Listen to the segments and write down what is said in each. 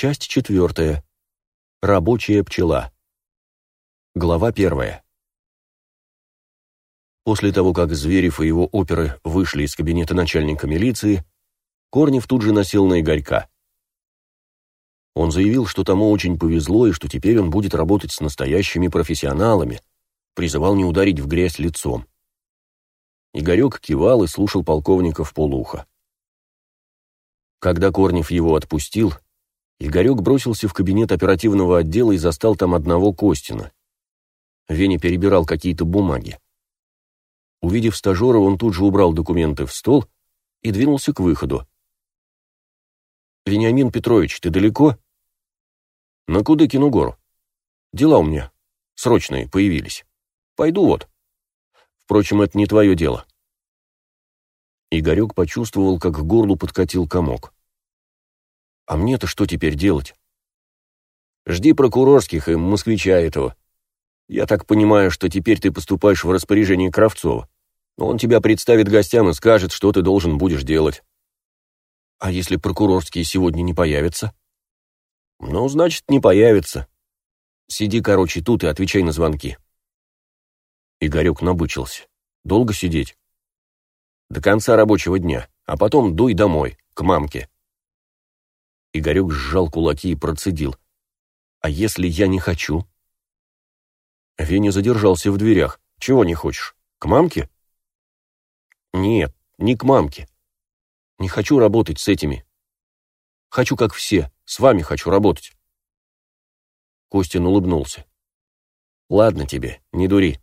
Часть четвертая. Рабочая пчела. Глава первая. После того, как Зверев и его оперы вышли из кабинета начальника милиции, Корнев тут же насел на Игорька. Он заявил, что тому очень повезло и что теперь он будет работать с настоящими профессионалами, призывал не ударить в грязь лицом. Игорек кивал и слушал полковника в полуха. Когда Корнев его отпустил, Игорек бросился в кабинет оперативного отдела и застал там одного Костина. Веня перебирал какие-то бумаги. Увидев стажера, он тут же убрал документы в стол и двинулся к выходу. «Вениамин Петрович, ты далеко?» «На Кудыкину гору. Дела у меня срочные появились. Пойду вот. Впрочем, это не твое дело». Игорек почувствовал, как к горлу подкатил комок. «А мне-то что теперь делать?» «Жди прокурорских и москвича этого. Я так понимаю, что теперь ты поступаешь в распоряжение Кравцова. Он тебя представит гостям и скажет, что ты должен будешь делать». «А если прокурорские сегодня не появятся?» «Ну, значит, не появится. Сиди, короче, тут и отвечай на звонки». Игорек набычился. «Долго сидеть?» «До конца рабочего дня, а потом дуй домой, к мамке». Игорек сжал кулаки и процедил. «А если я не хочу?» Веня задержался в дверях. «Чего не хочешь? К мамке?» «Нет, не к мамке. Не хочу работать с этими. Хочу, как все, с вами хочу работать. Костин улыбнулся. Ладно тебе, не дури.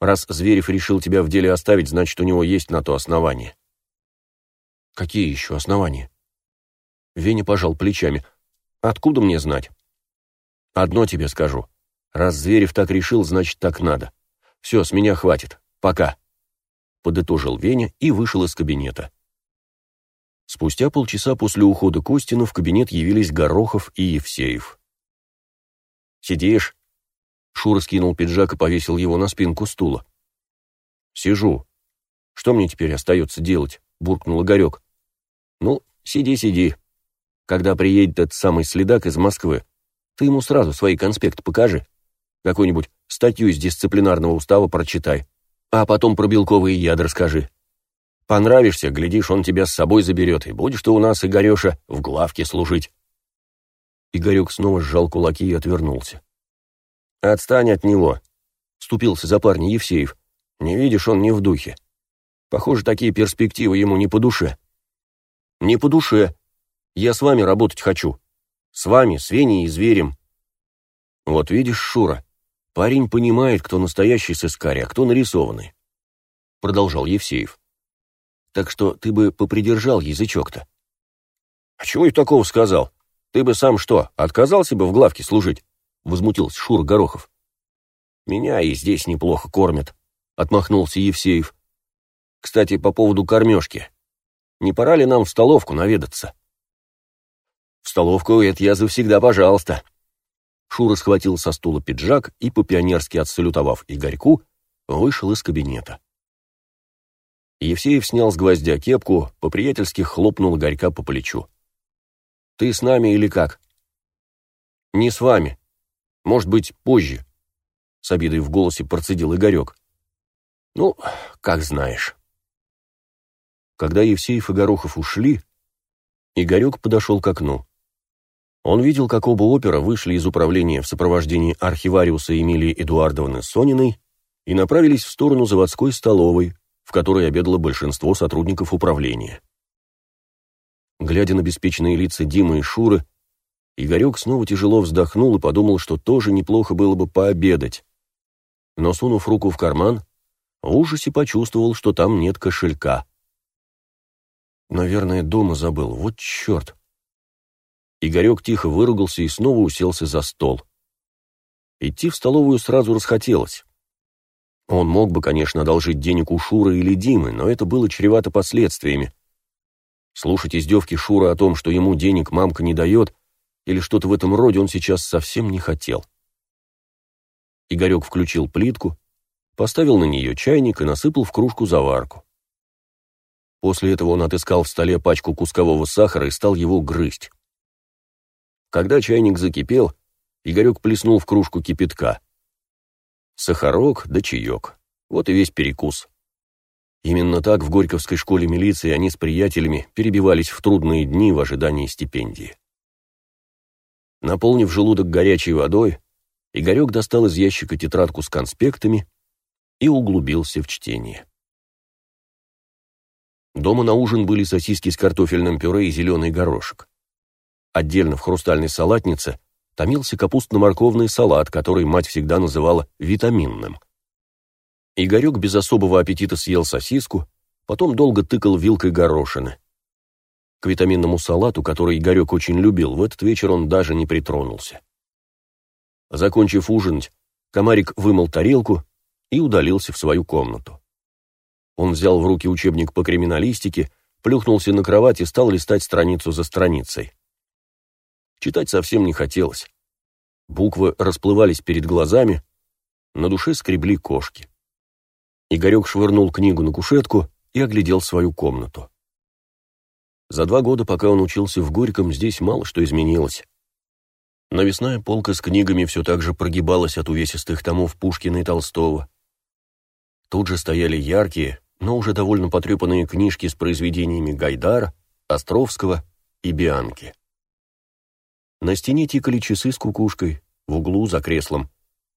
Раз Зверев решил тебя в деле оставить, значит, у него есть на то основания. Какие еще основания? Веня пожал плечами. Откуда мне знать? Одно тебе скажу. Раз Зверев так решил, значит, так надо. Все, с меня хватит. Пока. Подытожил Веня и вышел из кабинета. Спустя полчаса после ухода Костина в кабинет явились Горохов и Евсеев. «Сидишь?» Шура скинул пиджак и повесил его на спинку стула. «Сижу. Что мне теперь остается делать?» — буркнул Игорек. «Ну, сиди, сиди. Когда приедет этот самый следак из Москвы, ты ему сразу свои конспекты покажи. Какую-нибудь статью из дисциплинарного устава прочитай. А потом про белковые ядра скажи. Понравишься, глядишь, он тебя с собой заберет, и будешь ты у нас, Игореша, в главке служить». Игорек снова сжал кулаки и отвернулся. «Отстань от него», — вступился за парня Евсеев. «Не видишь, он не в духе. Похоже, такие перспективы ему не по душе». «Не по душе. Я с вами работать хочу. С вами, с Веней и Зверем». «Вот видишь, Шура, парень понимает, кто настоящий сыскарь, а кто нарисованный», — продолжал Евсеев так что ты бы попридержал язычок-то». «А чего я такого сказал? Ты бы сам что, отказался бы в главке служить?» — возмутился Шур Горохов. «Меня и здесь неплохо кормят», — отмахнулся Евсеев. «Кстати, по поводу кормежки. Не пора ли нам в столовку наведаться?» «В столовку это я завсегда, пожалуйста». Шура схватил со стула пиджак и, по-пионерски отсалютовав Игорьку, вышел из кабинета. Евсеев снял с гвоздя кепку, по-приятельски хлопнул Горька по плечу. «Ты с нами или как?» «Не с вами. Может быть, позже», — с обидой в голосе процедил Игорек. «Ну, как знаешь». Когда Евсеев и Горохов ушли, Игорек подошел к окну. Он видел, как оба опера вышли из управления в сопровождении архивариуса Эмилии Эдуардовны Сониной и направились в сторону заводской столовой, в которой обедало большинство сотрудников управления. Глядя на беспечные лица Димы и Шуры, Игорек снова тяжело вздохнул и подумал, что тоже неплохо было бы пообедать. Но, сунув руку в карман, в ужасе почувствовал, что там нет кошелька. Наверное, дома забыл. Вот черт. Игорек тихо выругался и снова уселся за стол. Идти в столовую сразу расхотелось. Он мог бы, конечно, одолжить денег у Шуры или Димы, но это было чревато последствиями. Слушать издевки Шура о том, что ему денег мамка не дает, или что-то в этом роде он сейчас совсем не хотел. Игорек включил плитку, поставил на нее чайник и насыпал в кружку заварку. После этого он отыскал в столе пачку кускового сахара и стал его грызть. Когда чайник закипел, Игорек плеснул в кружку кипятка. Сахарок да чаек. Вот и весь перекус. Именно так в Горьковской школе милиции они с приятелями перебивались в трудные дни в ожидании стипендии. Наполнив желудок горячей водой, Игорек достал из ящика тетрадку с конспектами и углубился в чтение. Дома на ужин были сосиски с картофельным пюре и зеленый горошек. Отдельно в хрустальной салатнице томился капустно-морковный салат, который мать всегда называла витаминным. Игорек без особого аппетита съел сосиску, потом долго тыкал вилкой горошины. К витаминному салату, который Игорек очень любил, в этот вечер он даже не притронулся. Закончив ужинать, комарик вымыл тарелку и удалился в свою комнату. Он взял в руки учебник по криминалистике, плюхнулся на кровать и стал листать страницу за страницей. Читать совсем не хотелось. Буквы расплывались перед глазами, на душе скребли кошки. Игорек швырнул книгу на кушетку и оглядел свою комнату. За два года, пока он учился в Горьком, здесь мало что изменилось. Навесная полка с книгами все так же прогибалась от увесистых томов Пушкина и Толстого. Тут же стояли яркие, но уже довольно потрепанные книжки с произведениями Гайдара, Островского и Бианки. На стене тикали часы с кукушкой, в углу за креслом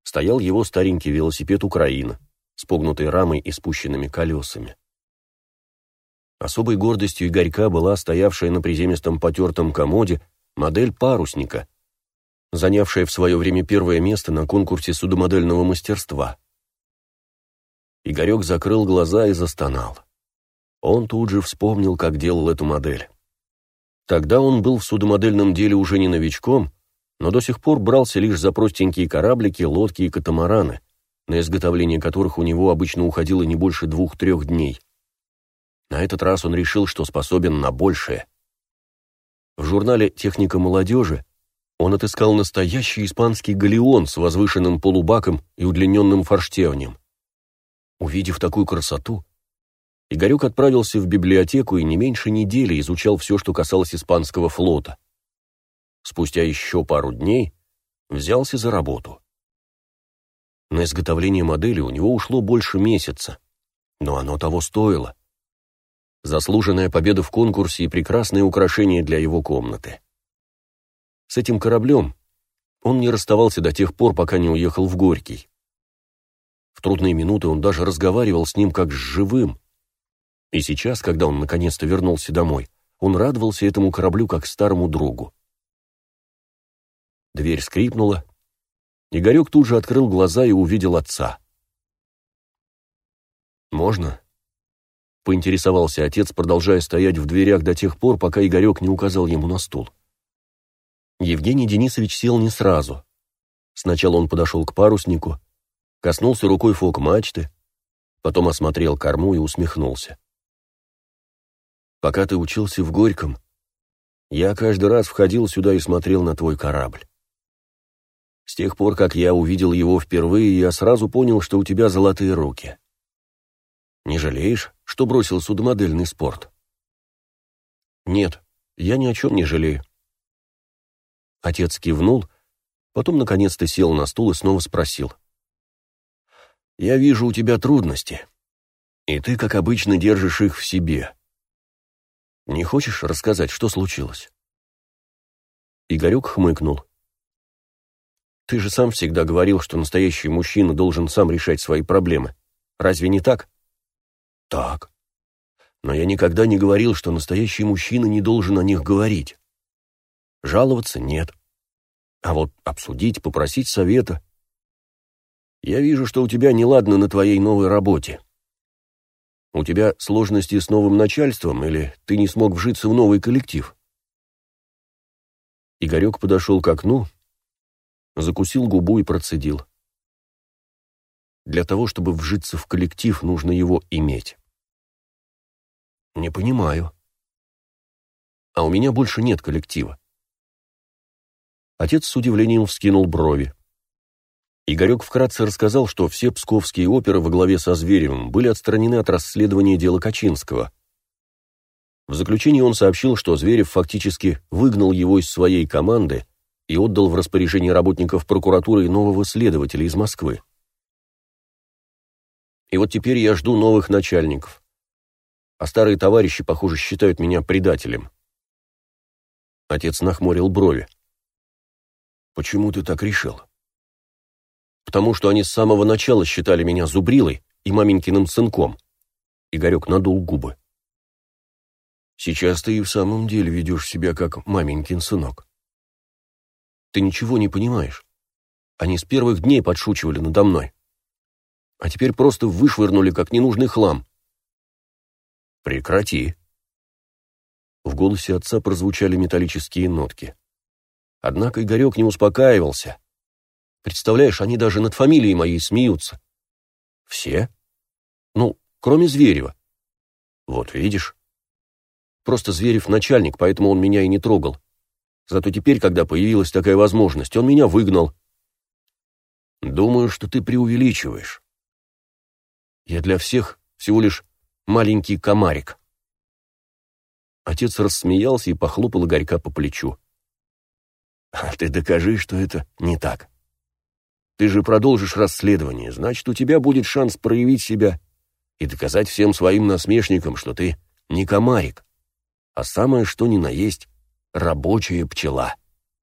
стоял его старенький велосипед «Украина» с погнутой рамой и спущенными колесами. Особой гордостью Игорька была стоявшая на приземистом потертом комоде модель парусника, занявшая в свое время первое место на конкурсе судомодельного мастерства. Игорек закрыл глаза и застонал. Он тут же вспомнил, как делал эту модель. Тогда он был в судомодельном деле уже не новичком, но до сих пор брался лишь за простенькие кораблики, лодки и катамараны, на изготовление которых у него обычно уходило не больше двух-трех дней. На этот раз он решил, что способен на большее. В журнале «Техника молодежи» он отыскал настоящий испанский галеон с возвышенным полубаком и удлиненным форштевнем. Увидев такую красоту, Игорек отправился в библиотеку и не меньше недели изучал все, что касалось испанского флота. Спустя еще пару дней взялся за работу. На изготовление модели у него ушло больше месяца, но оно того стоило. Заслуженная победа в конкурсе и прекрасное украшение для его комнаты. С этим кораблем он не расставался до тех пор, пока не уехал в Горький. В трудные минуты он даже разговаривал с ним как с живым. И сейчас, когда он наконец-то вернулся домой, он радовался этому кораблю как старому другу. Дверь скрипнула, Игорек тут же открыл глаза и увидел отца. «Можно?» — поинтересовался отец, продолжая стоять в дверях до тех пор, пока Игорек не указал ему на стул. Евгений Денисович сел не сразу. Сначала он подошел к паруснику, коснулся рукой фок мачты, потом осмотрел корму и усмехнулся. «Пока ты учился в Горьком, я каждый раз входил сюда и смотрел на твой корабль. С тех пор, как я увидел его впервые, я сразу понял, что у тебя золотые руки. Не жалеешь, что бросил судомодельный спорт? Нет, я ни о чем не жалею. Отец кивнул, потом наконец-то сел на стул и снова спросил. «Я вижу у тебя трудности, и ты, как обычно, держишь их в себе. Не хочешь рассказать, что случилось?» Игорек хмыкнул. Ты же сам всегда говорил, что настоящий мужчина должен сам решать свои проблемы. Разве не так? Так. Но я никогда не говорил, что настоящий мужчина не должен о них говорить. Жаловаться нет. А вот обсудить, попросить совета. Я вижу, что у тебя неладно на твоей новой работе. У тебя сложности с новым начальством или ты не смог вжиться в новый коллектив? Игорек подошел к окну закусил губу и процедил. Для того, чтобы вжиться в коллектив, нужно его иметь. Не понимаю. А у меня больше нет коллектива. Отец с удивлением вскинул брови. Игорек вкратце рассказал, что все псковские оперы во главе со Зверевым были отстранены от расследования дела Качинского. В заключении он сообщил, что Зверев фактически выгнал его из своей команды и отдал в распоряжение работников прокуратуры и нового следователя из Москвы. И вот теперь я жду новых начальников. А старые товарищи, похоже, считают меня предателем. Отец нахмурил брови. «Почему ты так решил?» «Потому что они с самого начала считали меня зубрилой и маменькиным сынком». Игорек надул губы. «Сейчас ты и в самом деле ведешь себя как маменькин сынок. Ты ничего не понимаешь. Они с первых дней подшучивали надо мной а теперь просто вышвырнули как ненужный хлам. Прекрати. В голосе отца прозвучали металлические нотки. Однако Игорек не успокаивался. Представляешь, они даже над фамилией моей смеются. Все? Ну, кроме Зверева. Вот видишь. Просто Зверев начальник, поэтому он меня и не трогал. Зато теперь, когда появилась такая возможность, он меня выгнал. Думаю, что ты преувеличиваешь. Я для всех всего лишь маленький комарик. Отец рассмеялся и похлопал Игорька по плечу. «А ты докажи, что это не так. Ты же продолжишь расследование, значит, у тебя будет шанс проявить себя и доказать всем своим насмешникам, что ты не комарик, а самое что ни на есть рабочая пчела».